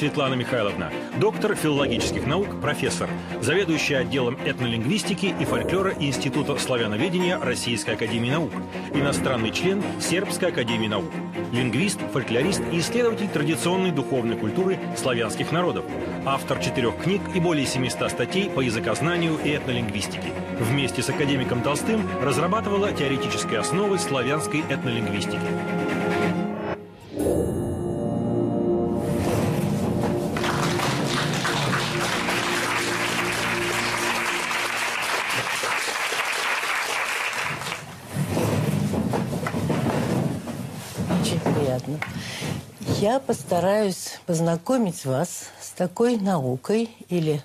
Светлана Михайловна, доктор филологических наук, профессор, заведующая отделом этнолингвистики и фольклора Института славяноведения Российской Академии Наук, иностранный член Сербской Академии Наук, лингвист, фольклорист и исследователь традиционной духовной культуры славянских народов, автор четырех книг и более 700 статей по языкознанию и этнолингвистике. Вместе с академиком Толстым разрабатывала теоретические основы славянской этнолингвистики. Постараюсь познакомить вас с такой наукой или,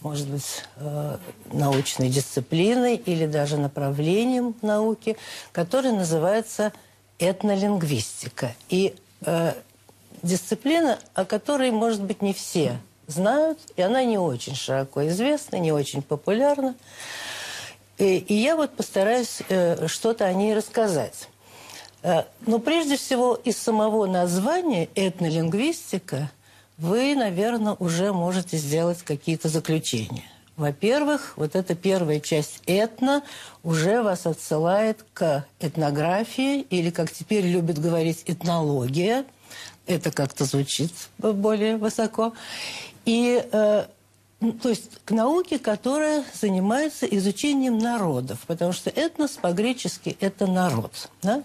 может быть, э, научной дисциплиной или даже направлением науки, которое называется этнолингвистика. И э, дисциплина, о которой, может быть, не все знают, и она не очень широко известна, не очень популярна. И, и я вот постараюсь э, что-то о ней рассказать. Э, Но прежде всего из самого названия этнолингвистика вы, наверное, уже можете сделать какие-то заключения. Во-первых, вот эта первая часть этно уже вас отсылает к этнографии, или, как теперь любят говорить, этнология. Это как-то звучит более высоко. И э, ну, то есть к науке, которая занимается изучением народов, потому что этнос по-гречески – это народ. Да?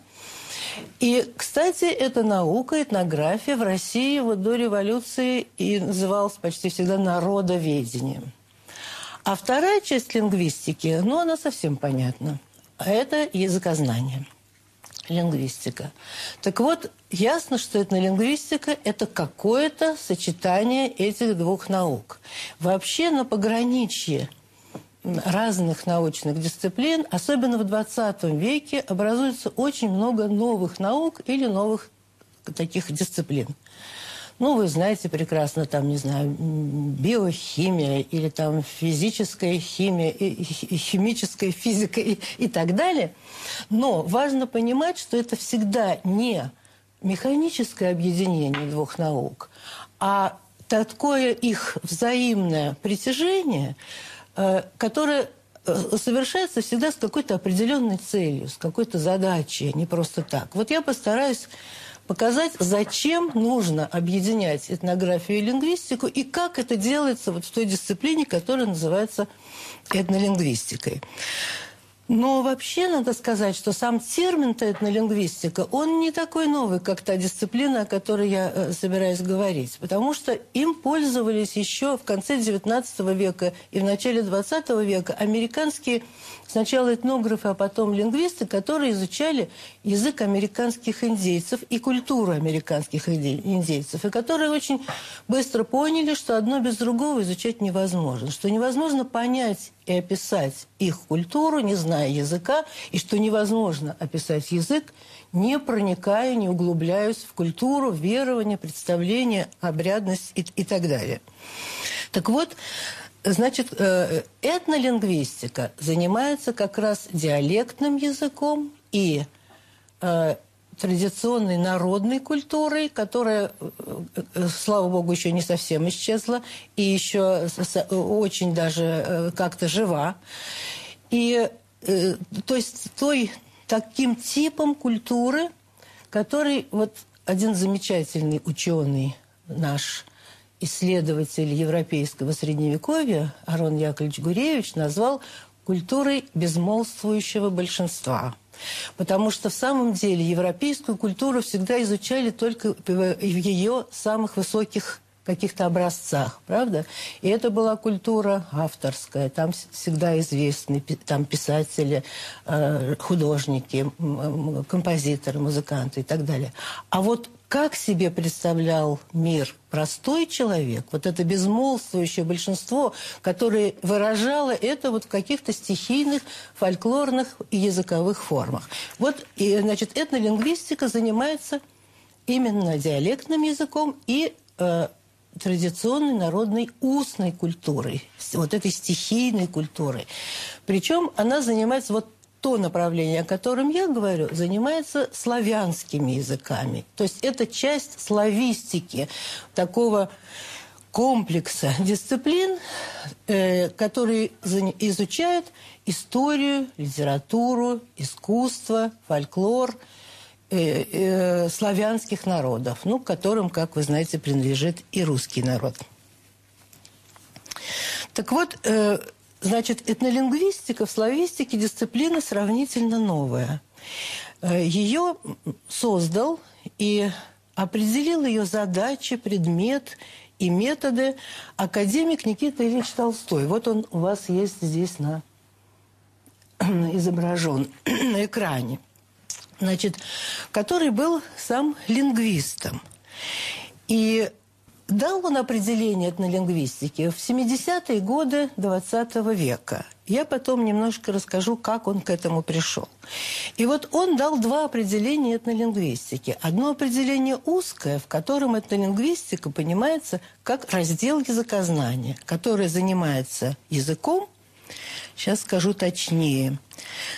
И, кстати, эта наука, этнография в России вот до революции и называлась почти всегда народоведением. А вторая часть лингвистики, ну, она совсем понятна. Это языкознание, лингвистика. Так вот, ясно, что этнолингвистика – это какое-то сочетание этих двух наук. Вообще на пограничье разных научных дисциплин, особенно в 20 веке, образуется очень много новых наук или новых таких дисциплин. Ну, вы знаете прекрасно, там, не знаю, биохимия или там физическая химия, и, химическая физика и, и так далее. Но важно понимать, что это всегда не механическое объединение двух наук, а такое их взаимное притяжение, э, которое э, совершается всегда с какой-то определенной целью, с какой-то задачей, не просто так. Вот я постараюсь показать, зачем нужно объединять этнографию и лингвистику, и как это делается вот в той дисциплине, которая называется этнолингвистикой. Но вообще надо сказать, что сам термин-то этнолингвистика, он не такой новый, как та дисциплина, о которой я э, собираюсь говорить. Потому что им пользовались еще в конце XIX века и в начале XX века американские сначала этнографы, а потом лингвисты, которые изучали язык американских индейцев и культуру американских индейцев, и которые очень быстро поняли, что одно без другого изучать невозможно, что невозможно понять и описать их культуру, не зная языка, и что невозможно описать язык, не проникая, не углубляясь в культуру, верование, представление, обрядность и, и так далее. Так вот, значит, э, этнолингвистика занимается как раз диалектным языком и э, традиционной народной культурой, которая, э, слава богу, еще не совсем исчезла и еще очень даже как-то жива. И то есть той таким типом культуры, который вот один замечательный ученый наш исследователь европейского средневековья Арон Яковлевич Гуревич назвал культурой безмолвствующего большинства. Потому что в самом деле европейскую культуру всегда изучали только в ее самых высоких каких-то образцах, правда? И это была культура авторская, там всегда известны там писатели, э, художники, композиторы, музыканты и так далее. А вот как себе представлял мир простой человек, вот это безмолвствующее большинство, которое выражало это вот в каких-то стихийных, фольклорных и языковых формах. Вот, и, значит, этнолингвистика занимается именно диалектным языком и э, традиционной народной устной культурой, вот этой стихийной культурой. Причем она занимается вот то направление, о котором я говорю, занимается славянскими языками. То есть это часть славистики, такого комплекса дисциплин, э, которые изучают историю, литературу, искусство, фольклор э, э, славянских народов, ну, к которым, как вы знаете, принадлежит и русский народ. Так вот, э, значит, этнолингвистика в славистике дисциплина сравнительно новая. Э, ее создал и определил ее задачи, предмет и методы академик Никита Ильич Толстой. Вот он у вас есть здесь на изображен на экране. Значит, который был сам лингвистом. И дал он определение этнолингвистики в 70-е годы 20 -го века. Я потом немножко расскажу, как он к этому пришел. И вот он дал два определения этнолингвистики. Одно определение узкое, в котором этнолингвистика понимается как раздел языкознания, который занимается языком – Сейчас скажу точнее.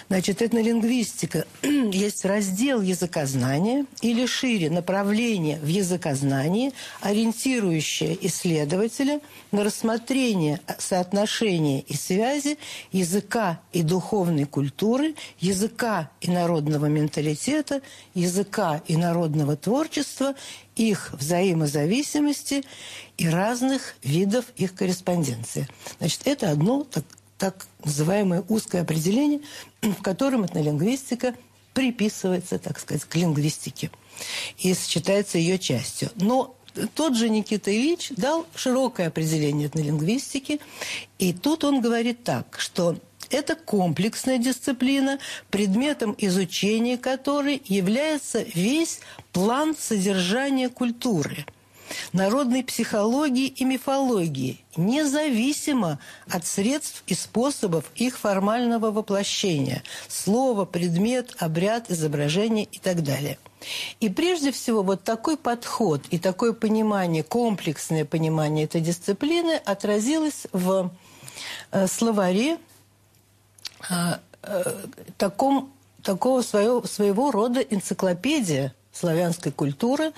Значит, этнолингвистика есть раздел языкознания или шире направление в языкознании, ориентирующее исследователя на рассмотрение соотношения и связи языка и духовной культуры, языка и народного менталитета, языка и народного творчества, их взаимозависимости и разных видов их корреспонденции. Значит, это одно так называемое узкое определение, в котором этнолингвистика приписывается, так сказать, к лингвистике и считается ее частью. Но тот же Никита Ильич дал широкое определение этнолингвистики, и тут он говорит так, что это комплексная дисциплина, предметом изучения которой является весь план содержания культуры – народной психологии и мифологии, независимо от средств и способов их формального воплощения – слово, предмет, обряд, изображение и так далее. И прежде всего вот такой подход и такое понимание, комплексное понимание этой дисциплины отразилось в э, словаре э, э, таком, такого своего, своего рода энциклопедия славянской культуры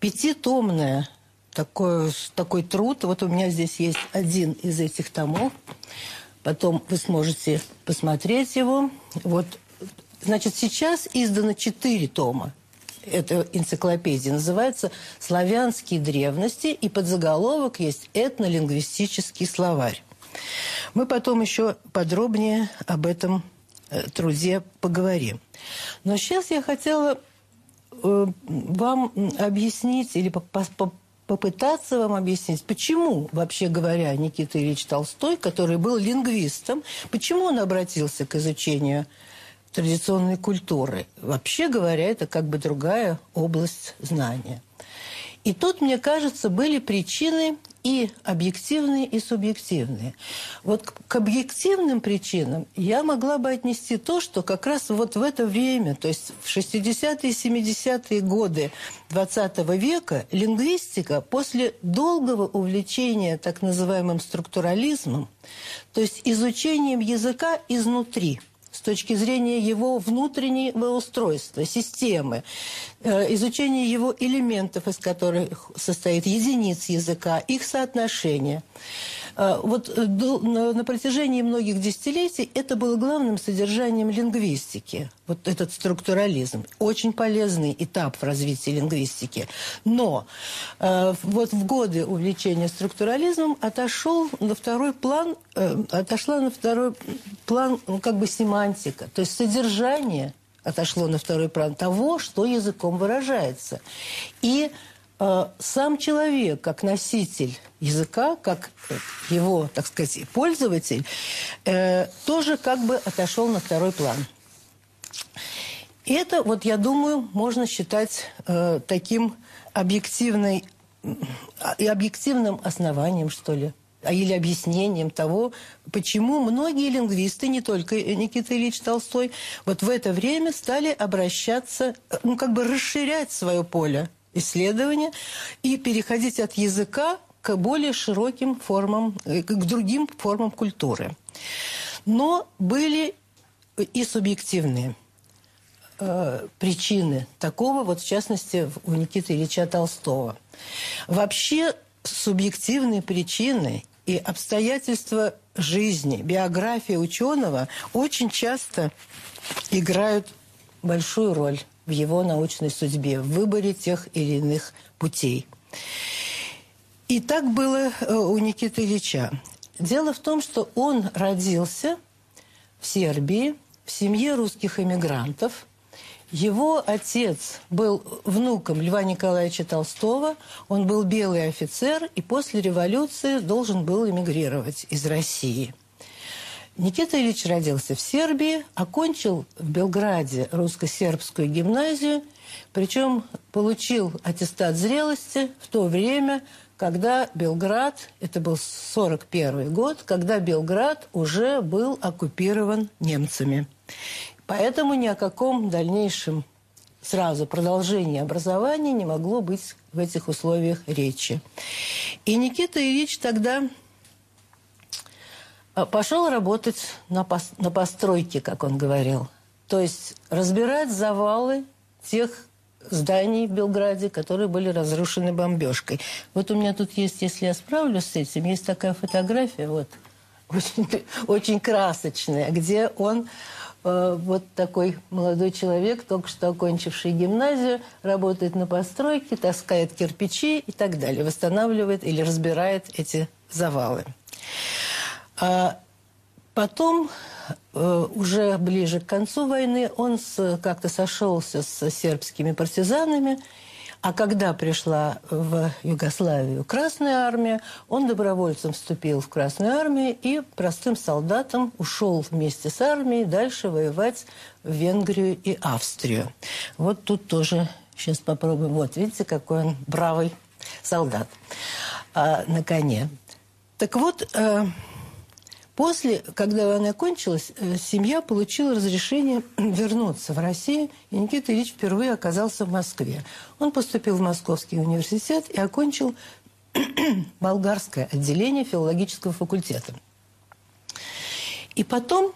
пятитомная такой, такой труд. Вот у меня здесь есть один из этих томов. Потом вы сможете посмотреть его. Вот, значит, сейчас издано четыре тома. Это энциклопедия называется «Славянские древности», и подзаголовок есть «Этнолингвистический словарь». Мы потом еще подробнее об этом э, труде поговорим. Но сейчас я хотела вам объяснить или попытаться вам объяснить, почему, вообще говоря, Никита Ильич Толстой, который был лингвистом, почему он обратился к изучению традиционной культуры. Вообще говоря, это как бы другая область знания. И тут, мне кажется, были причины и объективные, и субъективные. Вот к объективным причинам я могла бы отнести то, что как раз вот в это время, то есть в 60-е и 70-е годы 20 века, лингвистика после долгого увлечения так называемым структурализмом, то есть изучением языка изнутри – с точки зрения его внутреннего устройства, системы, э, изучение его элементов, из которых состоит единиц языка, их а, вот э, на протяжении многих десятилетий это было главным содержанием лингвистики. Вот этот структурализм. Очень полезный этап в развитии лингвистики. Но э, вот в годы увлечения структурализмом отошел на второй план, э, отошла на второй план ну, как бы семантика. То есть содержание отошло на второй план того, что языком выражается. И сам человек, как носитель языка, как его, так сказать, пользователь, э, тоже как бы отошел на второй план. И это, вот я думаю, можно считать э, таким объективной, и объективным основанием, что ли, а, или объяснением того, почему многие лингвисты, не только Никита Ильич Толстой, вот в это время стали обращаться, ну, как бы расширять свое поле исследования и переходить от языка к более широким формам, э, к другим формам культуры. Но были и субъективные э, причины такого, вот в частности, у Никиты Ильича Толстого. Вообще субъективные причины и обстоятельства жизни, биография ученого очень часто играют большую роль в его научной судьбе, в выборе тех или иных путей. И так было э, у Никиты Ильича. Дело в том, что он родился в Сербии, в семье русских эмигрантов. Его отец был внуком Льва Николаевича Толстого. Он был белый офицер и после революции должен был эмигрировать из России. Никита Ильич родился в Сербии, окончил в Белграде русско-сербскую гимназию, причем получил аттестат зрелости в то время, когда Белград, это был 41 год, когда Белград уже был оккупирован немцами. Поэтому ни о каком дальнейшем сразу продолжении образования не могло быть в этих условиях речи. И Никита Ильич тогда пошел работать на, пос на постройке, как он говорил. То есть разбирать завалы тех зданий в Белграде, которые были разрушены бомбежкой. Вот у меня тут есть, если я справлюсь с этим, есть такая фотография, вот, очень, очень красочная, где он, э, вот такой молодой человек, только что окончивший гимназию, работает на постройке, таскает кирпичи и так далее, восстанавливает или разбирает эти завалы. А потом Э, уже ближе к концу войны он как-то сошелся с сербскими партизанами, а когда пришла в Югославию Красная Армия, он добровольцем вступил в Красную Армию и простым солдатом ушел вместе с армией дальше воевать в Венгрию и Австрию. Вот тут тоже сейчас попробуем. Вот, видите, какой он бравый солдат а, на коне. Так вот, э, После, когда война кончилась, э, семья получила разрешение вернуться в Россию, и Никита Ильич впервые оказался в Москве. Он поступил в Московский университет и окончил болгарское отделение филологического факультета. И потом,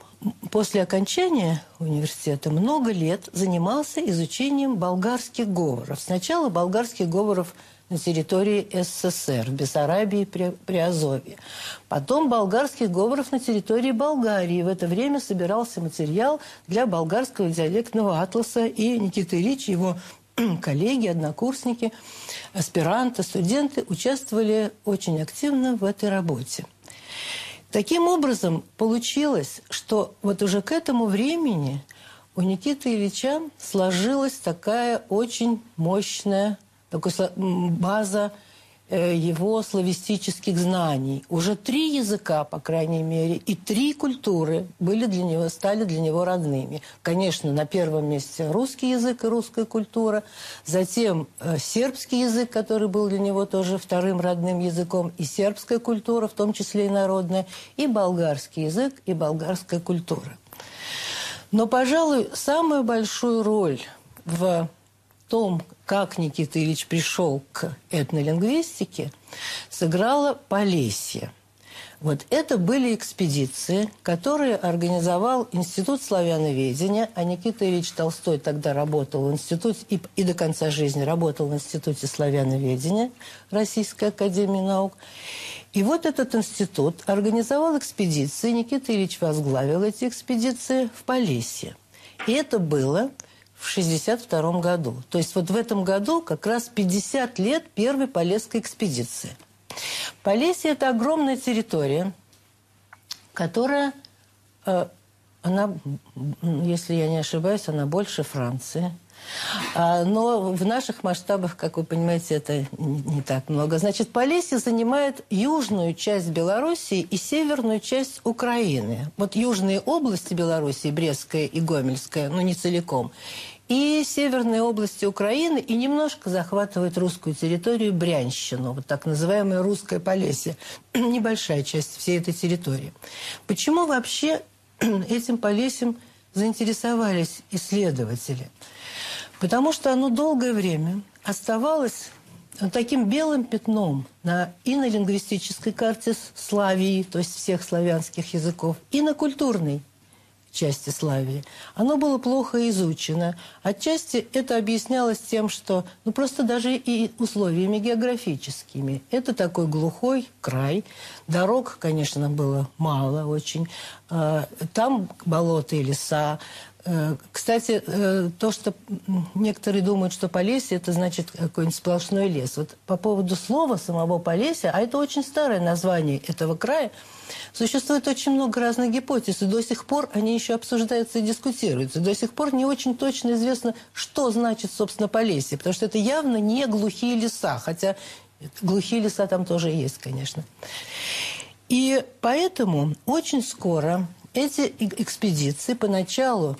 после окончания университета, много лет занимался изучением болгарских говоров. Сначала болгарских говоров – на территории СССР, в Бессарабии, при, Приазовье. Потом болгарских говоров на территории Болгарии. В это время собирался материал для болгарского диалектного атласа, и Никита Ильич, его коллеги, однокурсники, аспиранты, студенты участвовали очень активно в этой работе. Таким образом, получилось, что вот уже к этому времени у Никиты Ильича сложилась такая очень мощная такой база э, его славистических знаний. Уже три языка, по крайней мере, и три культуры были для него, стали для него родными. Конечно, на первом месте русский язык и русская культура, затем э, сербский язык, который был для него тоже вторым родным языком, и сербская культура, в том числе и народная, и болгарский язык, и болгарская культура. Но, пожалуй, самую большую роль в том, как Никита Ильич пришел к этнолингвистике, сыграла Полесье. Вот это были экспедиции, которые организовал Институт славяноведения, а Никита Ильич Толстой тогда работал в институте и, и до конца жизни работал в Институте славяноведения Российской Академии Наук. И вот этот институт организовал экспедиции, Никита Ильич возглавил эти экспедиции в Полесье. И это было в 1962 году. То есть вот в этом году как раз 50 лет первой Полесской экспедиции. Полесье – это огромная территория, которая, э, она, если я не ошибаюсь, она больше Франции – а, но в наших масштабах, как вы понимаете, это не так много. Значит, Полесье занимает южную часть Белоруссии и северную часть Украины. Вот южные области Белоруссии, Брестская и Гомельская, но не целиком, и северные области Украины, и немножко захватывает русскую территорию Брянщину, вот так называемое русское Полесье. Небольшая часть всей этой территории. Почему вообще этим Полесьем заинтересовались исследователи? Потому что оно долгое время оставалось таким белым пятном на, и на лингвистической карте Славии, то есть всех славянских языков, и на культурной. Части Славии, оно было плохо изучено. Отчасти это объяснялось тем, что ну, просто даже и условиями географическими. Это такой глухой край. Дорог, конечно, было мало очень. А, там болота и леса. Э, кстати, э, то, что некоторые думают, что Полесье – это значит какой-нибудь сплошной лес. Вот по поводу слова самого Полесья, а это очень старое название этого края, существует очень много разных гипотез, и до сих пор они еще обсуждаются и дискутируются. До сих пор не очень точно известно, что значит, собственно, Полесье, потому что это явно не глухие леса, хотя глухие леса там тоже есть, конечно. И поэтому очень скоро эти экспедиции поначалу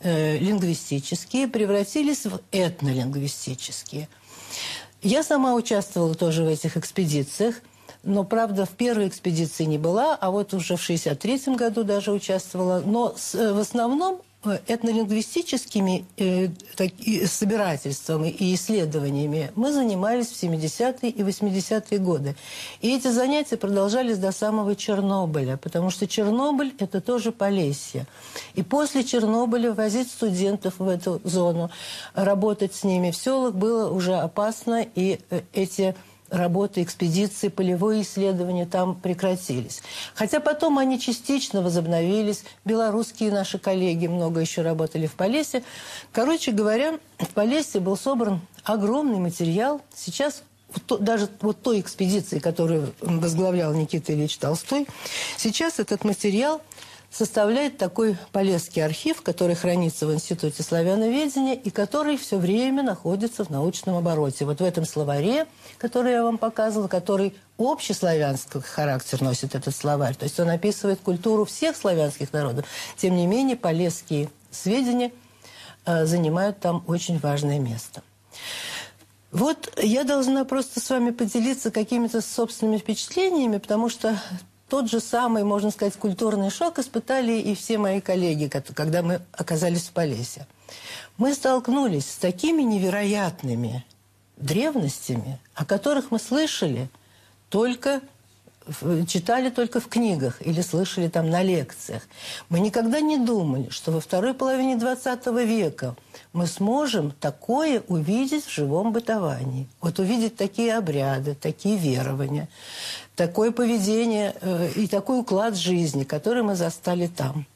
э, лингвистические превратились в этнолингвистические. Я сама участвовала тоже в этих экспедициях, но, правда, в первой экспедиции не была, а вот уже в 63 году даже участвовала. Но с, э, в основном этнолингвистическими э, так, и собирательствами и исследованиями мы занимались в 70-е и 80-е годы. И эти занятия продолжались до самого Чернобыля, потому что Чернобыль – это тоже Полесье. И после Чернобыля возить студентов в эту зону, работать с ними в селах было уже опасно, и э, эти работы, экспедиции, полевые исследования там прекратились. Хотя потом они частично возобновились. Белорусские наши коллеги много еще работали в Полесье. Короче говоря, в Полесье был собран огромный материал. Сейчас даже вот той экспедиции, которую возглавлял Никита Ильич Толстой, сейчас этот материал составляет такой Полесский архив, который хранится в Институте славяноведения и который все время находится в научном обороте. Вот в этом словаре, который я вам показывала, который общеславянский характер носит этот словарь, то есть он описывает культуру всех славянских народов. Тем не менее, полесские сведения э, занимают там очень важное место. Вот я должна просто с вами поделиться какими-то собственными впечатлениями, потому что тот же самый, можно сказать, культурный шок испытали и все мои коллеги, когда мы оказались в Полесье. Мы столкнулись с такими невероятными древностями, о которых мы слышали только читали только в книгах или слышали там на лекциях. Мы никогда не думали, что во второй половине XX века мы сможем такое увидеть в живом бытовании. Вот увидеть такие обряды, такие верования, такое поведение э, и такой уклад жизни, который мы застали там.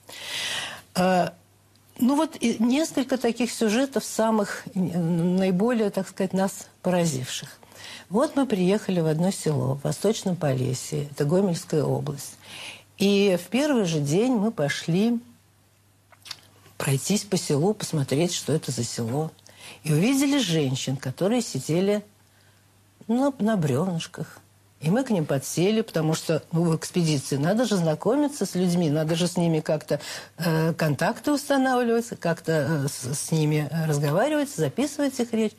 Э, ну вот несколько таких сюжетов, самых наиболее, так сказать, нас поразивших. Вот мы приехали в одно село в Восточном Полесье, это Гомельская область. И в первый же день мы пошли пройтись по селу, посмотреть, что это за село. И увидели женщин, которые сидели ну, на бревнышках. И мы к ним подсели, потому что ну, в экспедиции надо же знакомиться с людьми, надо же с ними как-то э, контакты устанавливать, как-то э, с, с ними разговаривать, записывать их речь.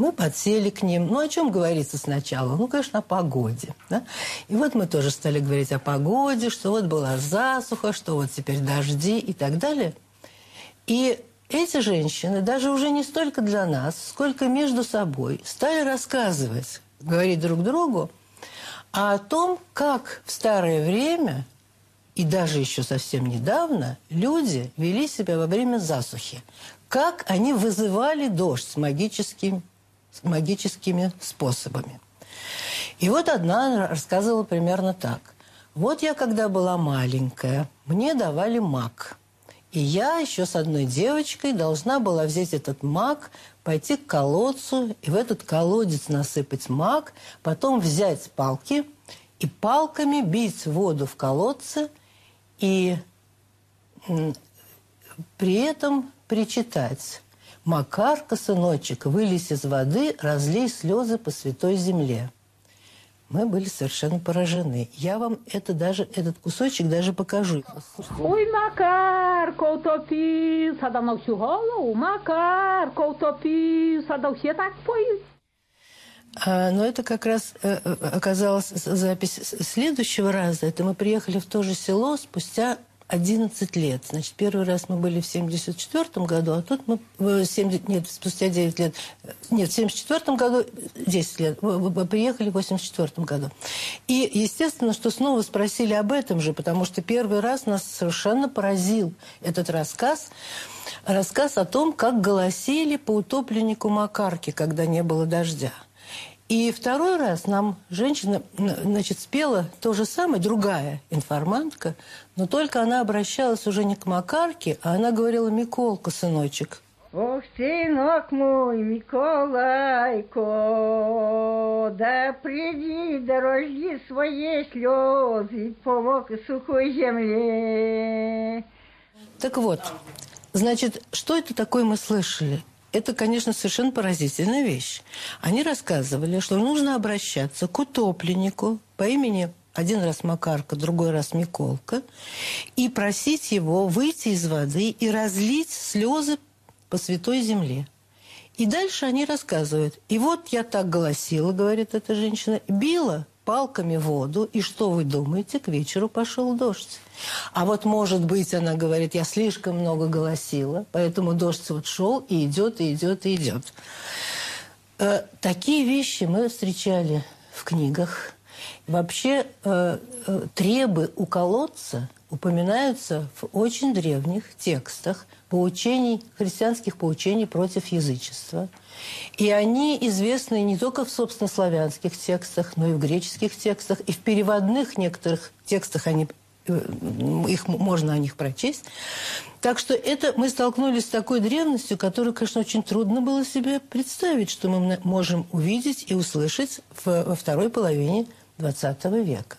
Мы подсели к ним. Ну, о чем говорится сначала? Ну, конечно, о погоде. Да? И вот мы тоже стали говорить о погоде, что вот была засуха, что вот теперь дожди и так далее. И эти женщины, даже уже не столько для нас, сколько между собой, стали рассказывать, говорить друг другу, о том, как в старое время и даже еще совсем недавно люди вели себя во время засухи. Как они вызывали дождь магическим магическими способами. И вот одна рассказывала примерно так. Вот я, когда была маленькая, мне давали мак. И я еще с одной девочкой должна была взять этот мак, пойти к колодцу и в этот колодец насыпать мак, потом взять палки и палками бить воду в колодце и при этом причитать Макарка, сыночек, вылезь из воды, разлей слезы по святой земле. Мы были совершенно поражены. Я вам это даже, этот кусочек даже покажу. Ой, Макарка утопился, давно всю голову. Макарка утопился, да все так поют. А, но это как раз э, э, оказалась запись следующего раза. Это мы приехали в то же село спустя 11 лет. Значит, первый раз мы были в 74 году, а тут мы... В 70, нет, спустя 9 лет... Нет, в 74 году 10 лет. Мы приехали в 84 году. И, естественно, что снова спросили об этом же, потому что первый раз нас совершенно поразил этот рассказ. Рассказ о том, как голосили по утопленнику Макарки, когда не было дождя. И второй раз нам женщина значит, спела то же самое, другая информантка, но только она обращалась уже не к Макарке, а она говорила «Миколка, сыночек». Ох, сынок мой, Миколайко, да приди, дорожди свои слезы по сухой земле. Так вот, значит, что это такое мы слышали? Это, конечно, совершенно поразительная вещь. Они рассказывали, что нужно обращаться к утопленнику по имени один раз Макарка, другой раз Миколка, и просить его выйти из воды и разлить слезы по святой земле. И дальше они рассказывают. И вот я так голосила, говорит эта женщина, била палками воду, и что вы думаете, к вечеру пошел дождь. А вот, может быть, она говорит, я слишком много голосила, поэтому дождь вот шел и идет, и идет, и идет. Э, такие вещи мы встречали в книгах. Вообще э, э, требы у колодца упоминаются в очень древних текстах поучений, христианских поучений против язычества – и они известны не только в, собственно, славянских текстах, но и в греческих текстах, и в переводных некоторых текстах они э, их можно о них прочесть. Так что это мы столкнулись с такой древностью, которую, конечно, очень трудно было себе представить, что мы можем увидеть и услышать во второй половине XX века.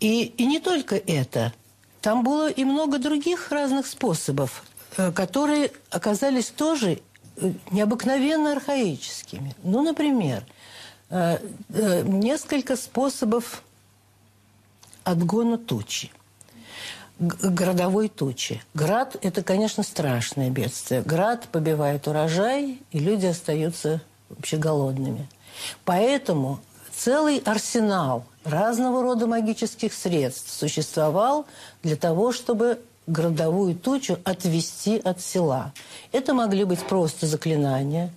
И, и не только это. Там было и много других разных способов, э, которые оказались тоже необыкновенно архаическими. Ну, например, э, э, несколько способов отгона тучи городовой тучи. Град – это, конечно, страшное бедствие. Град побивает урожай, и люди остаются вообще голодными. Поэтому целый арсенал разного рода магических средств существовал для того, чтобы городовую тучу отвести от села. Это могли быть просто заклинания,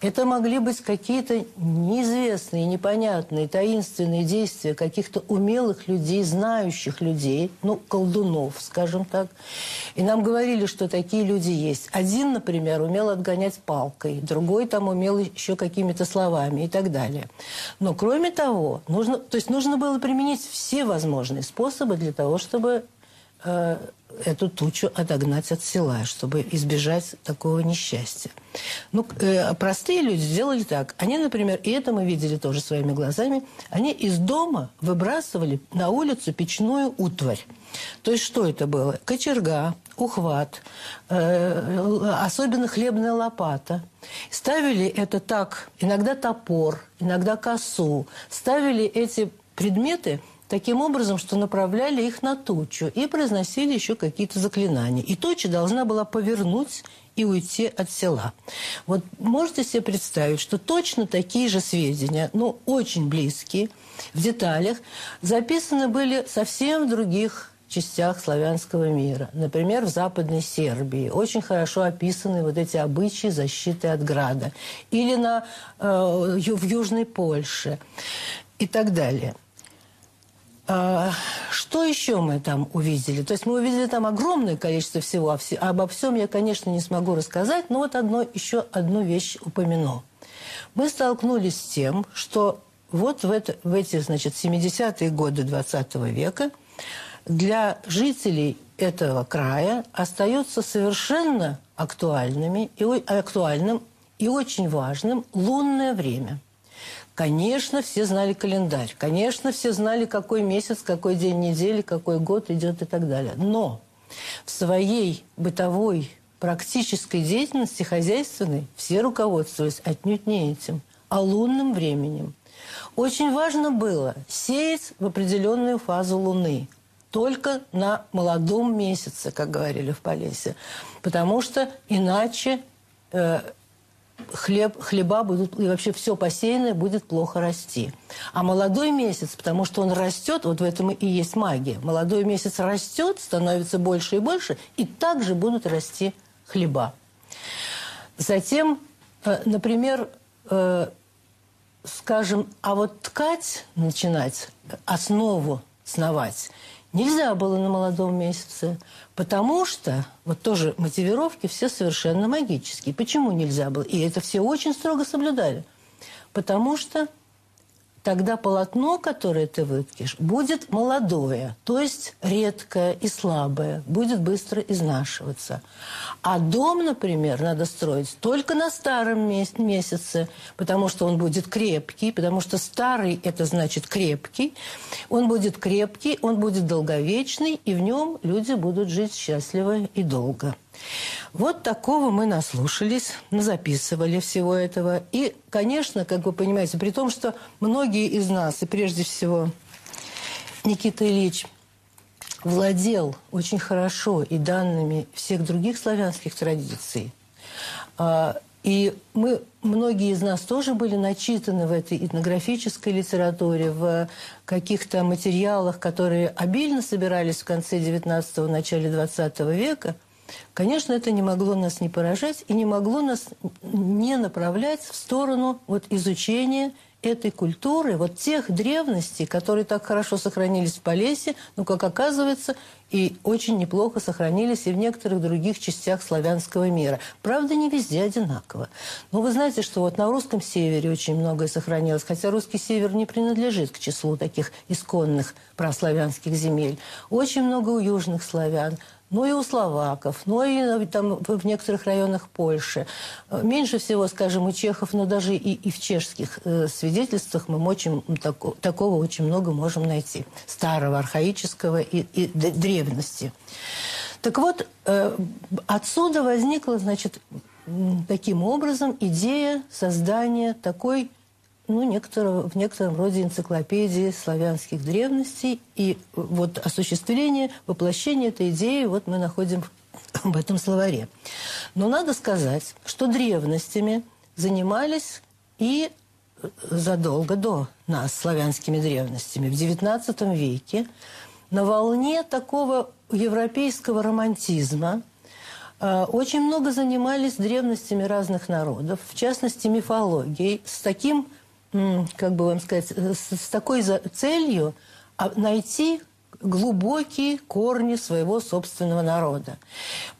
это могли быть какие-то неизвестные, непонятные, таинственные действия каких-то умелых людей, знающих людей, ну, колдунов, скажем так. И нам говорили, что такие люди есть. Один, например, умел отгонять палкой, другой там умел еще какими-то словами и так далее. Но кроме того, нужно, то есть нужно было применить все возможные способы для того, чтобы эту тучу отогнать от села, чтобы избежать такого несчастья. Ну, э, простые люди делали так. Они, например, и это мы видели тоже своими глазами, они из дома выбрасывали на улицу печную утварь. То есть что это было? Кочерга, ухват, э, особенно хлебная лопата. Ставили это так, иногда топор, иногда косу. Ставили эти предметы таким образом, что направляли их на тучу и произносили еще какие-то заклинания. И туча должна была повернуть и уйти от села. Вот можете себе представить, что точно такие же сведения, ну, очень близкие, в деталях, записаны были совсем в других частях славянского мира. Например, в Западной Сербии очень хорошо описаны вот эти обычаи защиты от града. Или на, э, в Южной Польше и так далее. А, что еще мы там увидели? То есть мы увидели там огромное количество всего. А обо всем я, конечно, не смогу рассказать, но вот одно, еще одну вещь упомяну. Мы столкнулись с тем, что вот в, это, в эти, значит, 70-е годы 20 века для жителей этого края остается совершенно актуальными и, актуальным и очень важным лунное время – Конечно, все знали календарь. Конечно, все знали, какой месяц, какой день недели, какой год идет и так далее. Но в своей бытовой практической деятельности хозяйственной все руководствовались отнюдь не этим, а лунным временем. Очень важно было сеять в определенную фазу Луны, только на молодом месяце, как говорили в Полесе, потому что иначе э, хлеб, хлеба будут, и вообще все посеянное будет плохо расти. А молодой месяц, потому что он растет, вот в этом и есть магия. Молодой месяц растет, становится больше и больше, и также будут расти хлеба. Затем, э, например, э, скажем, а вот ткать начинать, основу сновать, нельзя было на молодом месяце, потому что, вот тоже мотивировки все совершенно магические. Почему нельзя было? И это все очень строго соблюдали. Потому что тогда полотно, которое ты выткишь, будет молодое, то есть редкое и слабое, будет быстро изнашиваться. А дом, например, надо строить только на старом месяце, потому что он будет крепкий, потому что старый – это значит крепкий. Он будет крепкий, он будет долговечный, и в нем люди будут жить счастливо и долго. Вот такого мы наслушались, записывали всего этого. И, конечно, как вы понимаете, при том, что многие из нас, и прежде всего Никита Ильич, владел очень хорошо и данными всех других славянских традиций. А, и мы, многие из нас тоже были начитаны в этой этнографической литературе, в каких-то материалах, которые обильно собирались в конце XIX – начале XX века – Конечно, это не могло нас не поражать и не могло нас не направлять в сторону вот изучения этой культуры, вот тех древностей, которые так хорошо сохранились в Полесье, но, как оказывается, и очень неплохо сохранились и в некоторых других частях славянского мира. Правда, не везде одинаково. Но вы знаете, что вот на русском севере очень многое сохранилось, хотя русский север не принадлежит к числу таких исконных прославянских земель. Очень много у южных славян, ну и у словаков, ну и э, там в некоторых районах Польши. Э, меньше всего, скажем, у чехов, но даже и, и в чешских э, свидетельствах мы очень, тако, такого очень много можем найти. Старого, архаического и, и древности. Так вот, э, отсюда возникла, значит, таким образом идея создания такой ну, некоторого, в некотором роде энциклопедии славянских древностей. И вот осуществление, воплощение этой идеи вот мы находим в этом словаре. Но надо сказать, что древностями занимались и задолго до нас славянскими древностями. В XIX веке на волне такого европейского романтизма э, очень много занимались древностями разных народов, в частности, мифологией, с таким как бы вам сказать, э, с, такой целью а, найти глубокие корни своего собственного народа.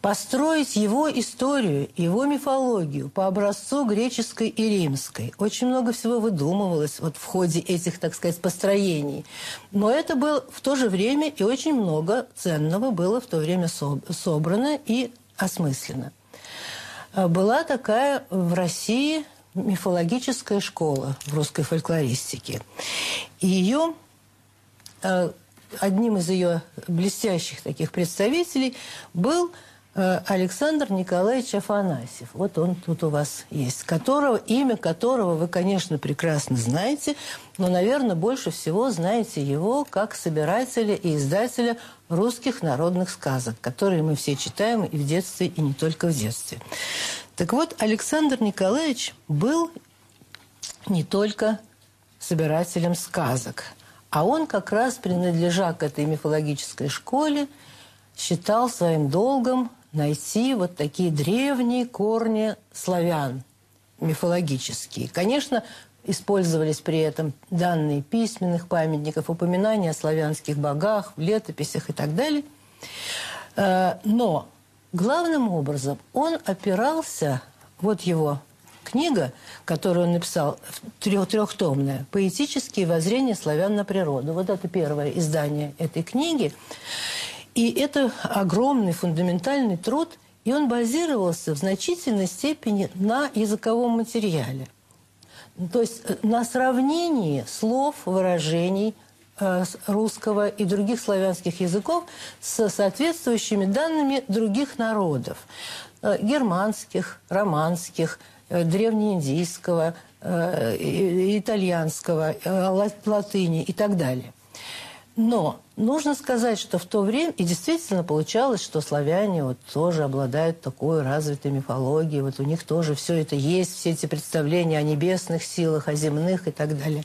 Построить его историю, его мифологию по образцу греческой и римской. Очень много всего выдумывалось вот в ходе этих, так сказать, построений. Но это было в то же время и очень много ценного было в то время собрано и осмысленно. А, была такая в России мифологическая школа в русской фольклористике. И ее э, одним из ее блестящих таких представителей был Александр Николаевич Афанасьев. Вот он тут у вас есть. Которого, имя которого вы, конечно, прекрасно знаете, но, наверное, больше всего знаете его как собирателя и издателя русских народных сказок, которые мы все читаем и в детстве, и не только в детстве. Так вот, Александр Николаевич был не только собирателем сказок, а он как раз, принадлежа к этой мифологической школе, считал своим долгом найти вот такие древние корни славян мифологические. Конечно, использовались при этом данные письменных памятников, упоминания о славянских богах, летописях и так далее. Э, но главным образом он опирался, вот его книга, которую он написал, трех, трехтомная, «Поэтические воззрения славян на природу». Вот это первое издание этой книги. И это огромный фундаментальный труд, и он базировался в значительной степени на языковом материале. То есть э, на сравнении слов, выражений – Э, русского и других славянских языков с соответствующими данными других народов. Э, германских, романских, древнеиндийского, итальянского, латыни и так далее. Но нужно сказать, что в то время, и действительно получалось, что славяне вот тоже обладают такой развитой мифологией, вот у них тоже все это есть, все эти представления о небесных силах, о земных и так далее.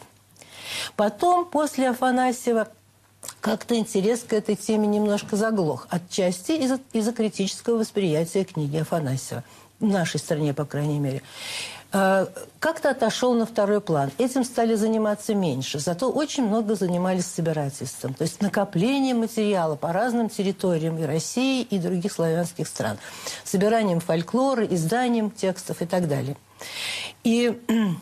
Потом, после Афанасьева, как-то интерес к этой теме немножко заглох. Отчасти из-за из критического восприятия книги Афанасьева. В нашей стране, по крайней мере. Э, как-то отошел на второй план. Этим стали заниматься меньше. Зато очень много занимались собирательством. То есть накоплением материала по разным территориям и России, и других славянских стран. Собиранием фольклора, изданием текстов и так далее. И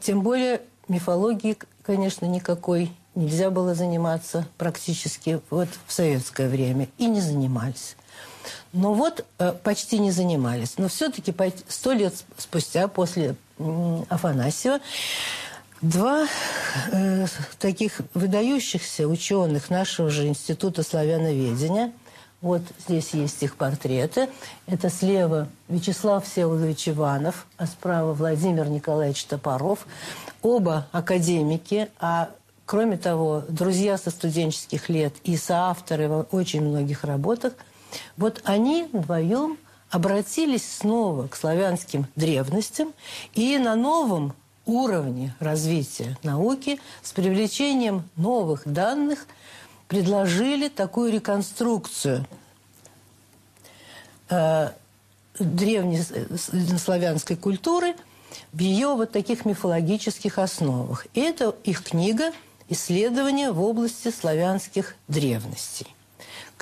тем более мифологии, конечно, никакой нельзя было заниматься практически вот в советское время. И не занимались. Но вот э, почти не занимались. Но все-таки сто лет спустя, после Афанасьева, два э, таких выдающихся ученых нашего же Института славяноведения, вот здесь есть их портреты, это слева Вячеслав Всеволодович Иванов, а справа Владимир Николаевич Топоров, оба академики, а кроме того, друзья со студенческих лет и соавторы в очень многих работах – вот они вдвоем обратились снова к славянским древностям и на новом уровне развития науки с привлечением новых данных предложили такую реконструкцию э, древнеславянской культуры в ее вот таких мифологических основах. И это их книга «Исследования в области славянских древностей».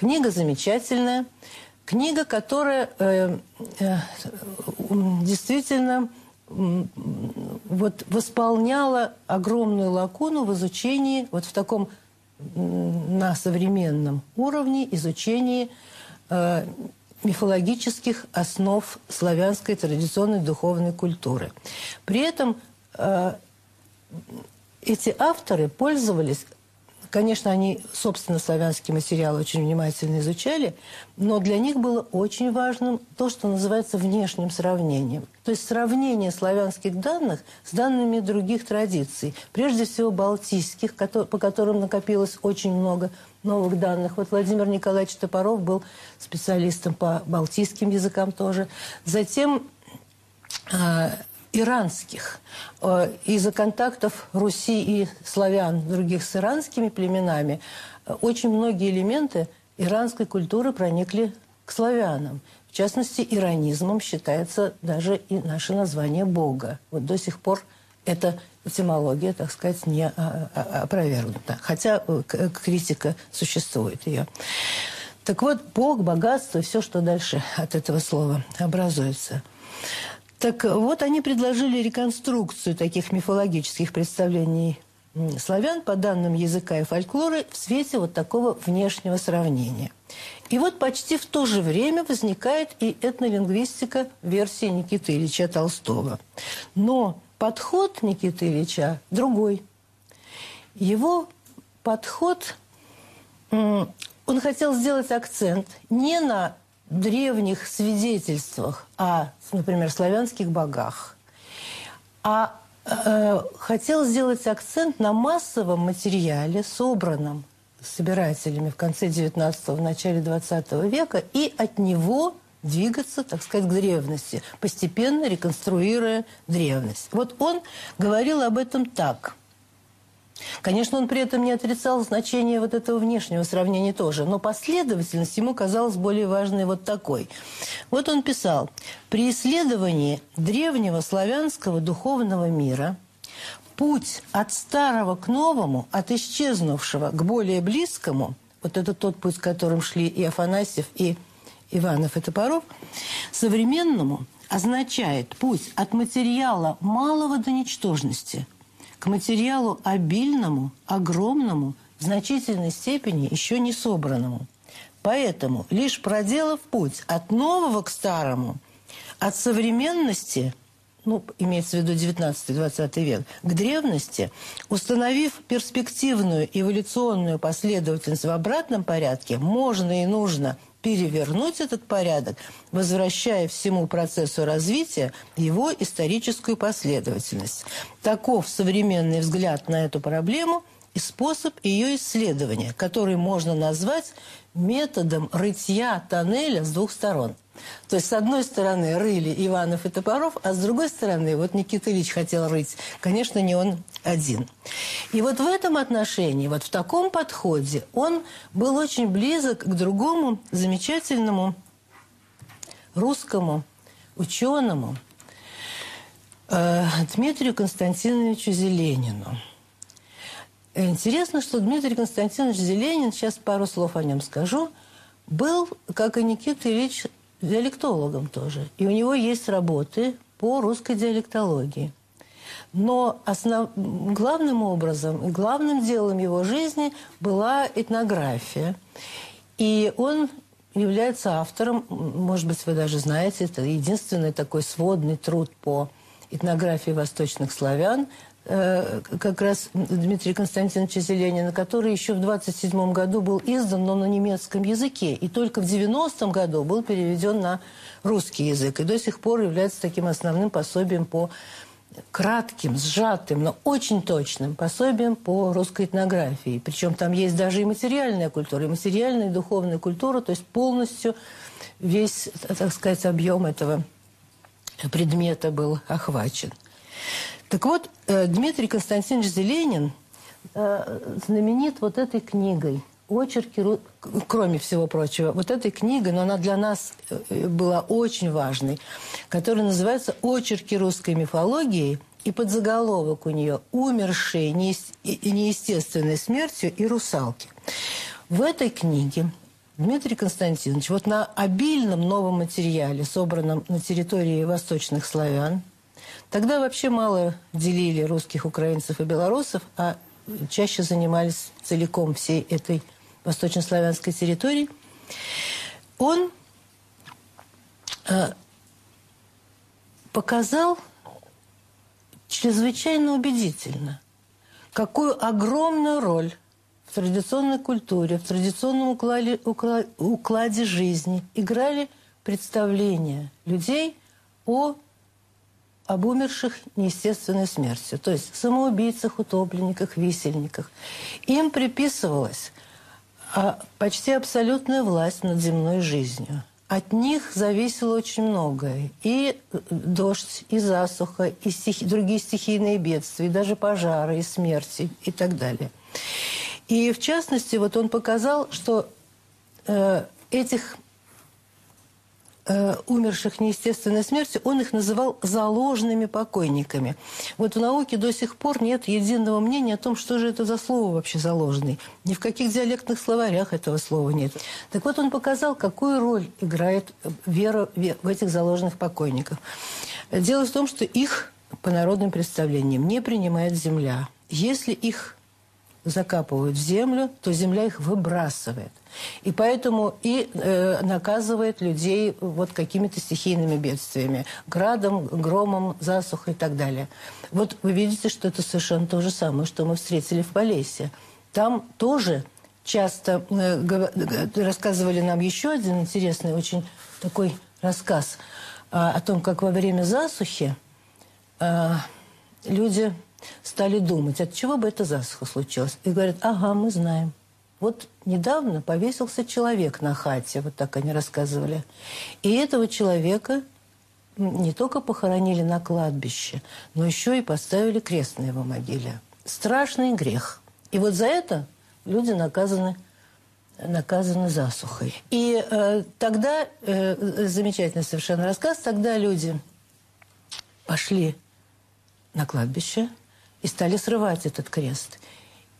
Книга замечательная. Книга, которая э, э, действительно э, вот восполняла огромную лакуну в изучении, вот в таком на современном уровне изучении э, мифологических основ славянской традиционной духовной культуры. При этом э, эти авторы пользовались Конечно, они, собственно, славянский материал очень внимательно изучали, но для них было очень важным то, что называется внешним сравнением. То есть сравнение славянских данных с данными других традиций, прежде всего балтийских, по которым накопилось очень много новых данных. Вот Владимир Николаевич Топоров был специалистом по балтийским языкам тоже. Затем а, иранских. Э, из-за контактов Руси и славян, других с иранскими племенами, э, очень многие элементы иранской культуры проникли к славянам. В частности, иронизмом считается даже и наше название Бога. Вот до сих пор эта этимология, так сказать, не а, опровергнута. Хотя э, критика существует ее. Так вот, Бог, богатство, все, что дальше от этого слова образуется – так вот, они предложили реконструкцию таких мифологических представлений славян по данным языка и фольклора в свете вот такого внешнего сравнения. И вот почти в то же время возникает и этнолингвистика версии Никиты Ильича Толстого. Но подход Никиты Ильича другой. Его подход, он хотел сделать акцент не на древних свидетельствах о, например, славянских богах, а э, хотел сделать акцент на массовом материале, собранном собирателями в конце XIX – в начале XX века, и от него двигаться, так сказать, к древности, постепенно реконструируя древность. Вот он говорил об этом так – Конечно, он при этом не отрицал значение вот этого внешнего сравнения тоже, но последовательность ему казалась более важной вот такой. Вот он писал, «При исследовании древнего славянского духовного мира путь от старого к новому, от исчезнувшего к более близкому, вот это тот путь, которым шли и Афанасьев, и Иванов и Топоров, современному означает путь от материала малого до ничтожности – к материалу обильному, огромному, в значительной степени еще не собранному. Поэтому, лишь проделав путь от нового к старому, от современности, ну, имеется в виду 19-20 век, к древности, установив перспективную эволюционную последовательность в обратном порядке, можно и нужно – перевернуть этот порядок, возвращая всему процессу развития его историческую последовательность. Таков современный взгляд на эту проблему и способ ее исследования, который можно назвать методом рытья тоннеля с двух сторон. То есть, с одной стороны, рыли Иванов и Топоров, а с другой стороны, вот Никита Ильич хотел рыть. Конечно, не он один. И вот в этом отношении, вот в таком подходе, он был очень близок к другому замечательному русскому ученому э, Дмитрию Константиновичу Зеленину. Интересно, что Дмитрий Константинович Зеленин, сейчас пару слов о нем скажу, был, как и Никита Ильич, диалектологом тоже. И у него есть работы по русской диалектологии. Но основ... главным образом главным делом его жизни была этнография. И он является автором, может быть, вы даже знаете, это единственный такой сводный труд по этнографии восточных славян, как раз Дмитрия Константиновича Зеленина, который еще в 27 году был издан, но на немецком языке, и только в 90-м году был переведен на русский язык, и до сих пор является таким основным пособием по кратким, сжатым, но очень точным пособием по русской этнографии. Причем там есть даже и материальная культура, и материальная, и духовная культура, то есть полностью весь, так сказать, объем этого предмета был охвачен. Так вот, э, Дмитрий Константинович Зеленин э, знаменит вот этой книгой – очерки, кроме всего прочего, вот этой книгой, но она для нас э, была очень важной, которая называется «Очерки русской мифологии», и подзаголовок у нее «Умершие неестественной смертью и русалки». В этой книге Дмитрий Константинович вот на обильном новом материале, собранном на территории восточных славян, тогда вообще мало делили русских, украинцев и белорусов, а чаще занимались целиком всей этой восточнославянской территории, он э, показал чрезвычайно убедительно, какую огромную роль в традиционной культуре, в традиционном укладе, укладе жизни играли представления людей о об умерших неестественной смертью, то есть самоубийцах, утопленниках, висельниках. Им приписывалось а почти абсолютная власть над земной жизнью. От них зависело очень многое. И э, дождь, и засуха, и стихи, другие стихийные бедствия, и даже пожары, и смерти, и так далее. И в частности, вот он показал, что э, этих э, умерших неестественной смертью, он их называл заложенными покойниками. Вот в науке до сих пор нет единого мнения о том, что же это за слово вообще заложенный. Ни в каких диалектных словарях этого слова нет. Так вот он показал, какую роль играет вера в этих заложенных покойников. Дело в том, что их по народным представлениям не принимает земля. Если их закапывают в землю, то земля их выбрасывает. И поэтому и э, наказывает людей вот какими-то стихийными бедствиями. Градом, громом, засухой и так далее. Вот вы видите, что это совершенно то же самое, что мы встретили в Полесье. Там тоже часто э, рассказывали нам еще один интересный очень такой рассказ э, о том, как во время засухи э, люди стали думать, от чего бы это засуха случилась. И говорят, ага, мы знаем. Вот недавно повесился человек на хате, вот так они рассказывали. И этого человека не только похоронили на кладбище, но еще и поставили крест на его могиле. Страшный грех. И вот за это люди наказаны наказаны засухой. И э, тогда, э, замечательный совершенно рассказ, тогда люди пошли на кладбище и стали срывать этот крест.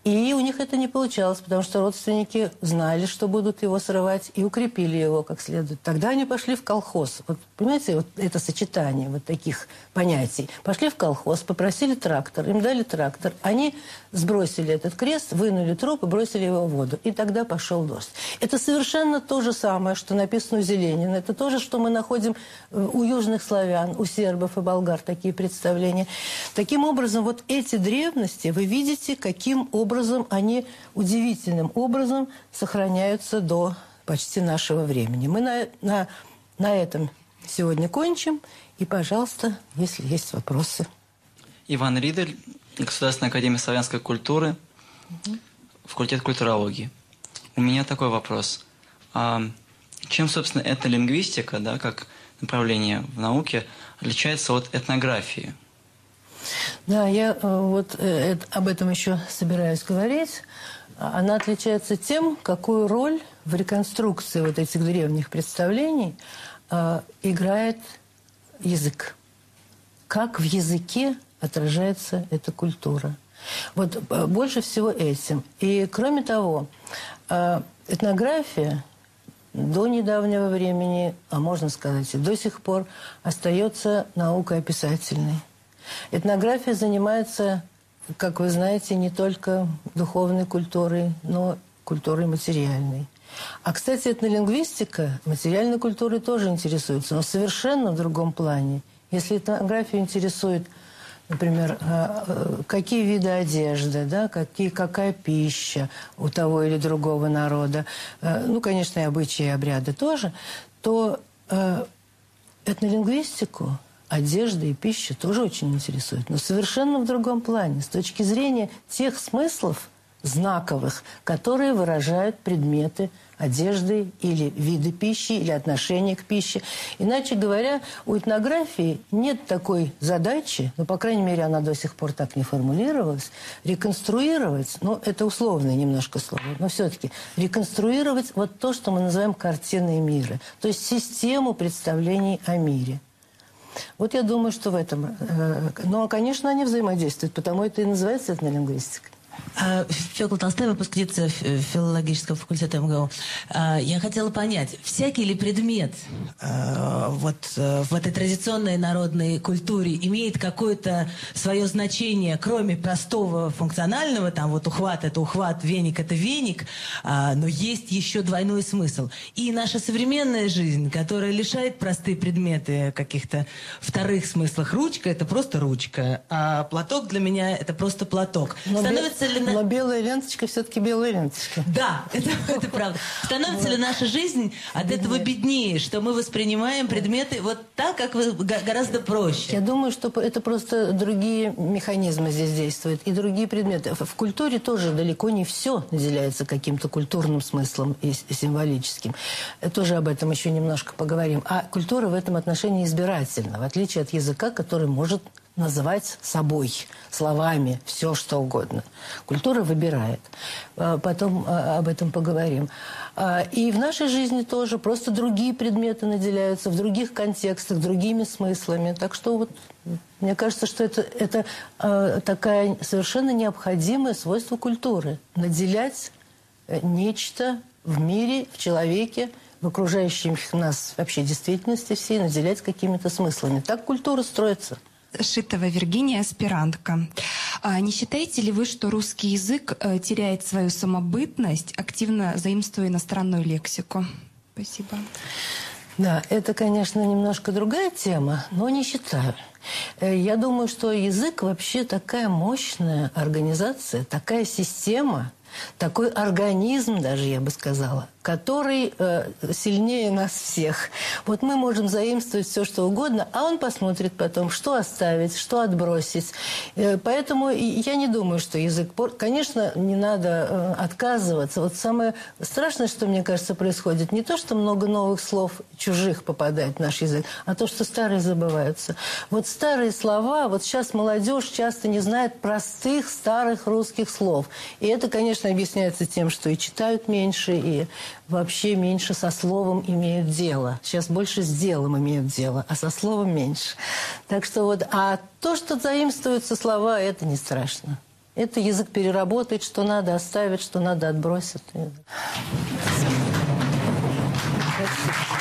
И у них это не получалось, потому что родственники знали, что будут его срывать, и укрепили его как следует. Тогда они пошли в колхоз. Вот, понимаете, вот это сочетание вот таких понятий. Пошли в колхоз, попросили трактор, им дали трактор. Они сбросили этот крест, вынули труп и бросили его в воду. И тогда пошел дождь. Это совершенно то же самое, что написано у Зеленина. Это то же, что мы находим э, у южных славян, у сербов и болгар, такие представления. Таким образом, вот эти древности, вы видите, каким образом образом они удивительным образом сохраняются до почти нашего времени. Мы на, на, на этом сегодня кончим. И, пожалуйста, если есть вопросы. Иван Ридель, Государственная академия славянской культуры. факультет культурологии. У меня такой вопрос. А чем, собственно, этнолингвистика, да, как направление в науке, отличается от этнографии? Да, я э, вот э, об этом еще собираюсь говорить. Она отличается тем, какую роль в реконструкции вот этих древних представлений э, играет язык. Как в языке отражается эта культура. Вот больше всего этим. И кроме того, этнография до недавнего времени, а можно сказать и до сих пор, остается наукой описательной. Этнография занимается, как вы знаете, не только духовной культурой, но культурой материальной. А, кстати, этнолингвистика материальной культурой тоже интересуется, но совершенно в другом плане. Если этнографию интересует, например, а, а, какие виды одежды, да, какие, какая пища у того или другого народа, а, ну, конечно, и обычаи, и обряды тоже, то этнолингвистику одежда и пища тоже очень интересуют, но совершенно в другом плане, с точки зрения тех смыслов знаковых, которые выражают предметы одежды или виды пищи, или отношения к пище. Иначе говоря, у этнографии нет такой задачи, ну, по крайней мере, она до сих пор так не формулировалась, реконструировать, ну, это условное немножко слово, но все-таки реконструировать вот то, что мы называем картиной мира, то есть систему представлений о мире – вот я думаю, что в этом. Э, ну, а, конечно, они взаимодействуют, потому это и называется этнолингвистикой. А, Фёкла Толстая, выпускница филологического факультета МГУ. А, я хотела понять, всякий ли предмет а, вот э, в этой традиционной народной культуре имеет какое-то свое значение, кроме простого функционального, там вот ухват – это ухват, веник – это веник, но есть еще двойной смысл. И наша современная жизнь, которая лишает простые предметы каких-то вторых смыслах. Ручка – это просто ручка, а платок для меня – это просто платок. Но Становится ли... Но белая ленточка все-таки белая ленточка. Да, это, это правда. Становится ли наша жизнь от этого беднее, что мы воспринимаем предметы вот так, как вы, гораздо проще? Я думаю, что это просто другие механизмы здесь действуют и другие предметы. В культуре тоже далеко не все наделяется каким-то культурным смыслом и символическим. Тоже об этом еще немножко поговорим. А культура в этом отношении избирательна, в отличие от языка, который может называть собой, словами, все что угодно. Культура выбирает. А, потом а, об этом поговорим. А, и в нашей жизни тоже просто другие предметы наделяются в других контекстах, другими смыслами. Так что вот мне кажется, что это, это такая совершенно необходимое свойство культуры. Наделять э, нечто в мире, в человеке, в окружающей нас вообще действительности всей, наделять какими-то смыслами. Так культура строится. Шитова Виргиния, аспирантка. А не считаете ли вы, что русский язык э, теряет свою самобытность, активно заимствуя иностранную лексику? Спасибо. Да, это, конечно, немножко другая тема, но не считаю. Э, я думаю, что язык вообще такая мощная организация, такая система, такой организм даже, я бы сказала, который э, сильнее нас всех. Вот мы можем заимствовать все, что угодно, а он посмотрит потом, что оставить, что отбросить. Э, поэтому я не думаю, что язык... Конечно, не надо э, отказываться. Вот самое страшное, что, мне кажется, происходит, не то, что много новых слов чужих попадает в наш язык, а то, что старые забываются. Вот старые слова, вот сейчас молодежь часто не знает простых старых русских слов. И это, конечно, объясняется тем, что и читают меньше, и вообще меньше со словом имеют дело. Сейчас больше с делом имеют дело, а со словом меньше. Так что вот, а то, что заимствуются слова, это не страшно. Это язык переработает, что надо оставить, что надо отбросить. Спасибо.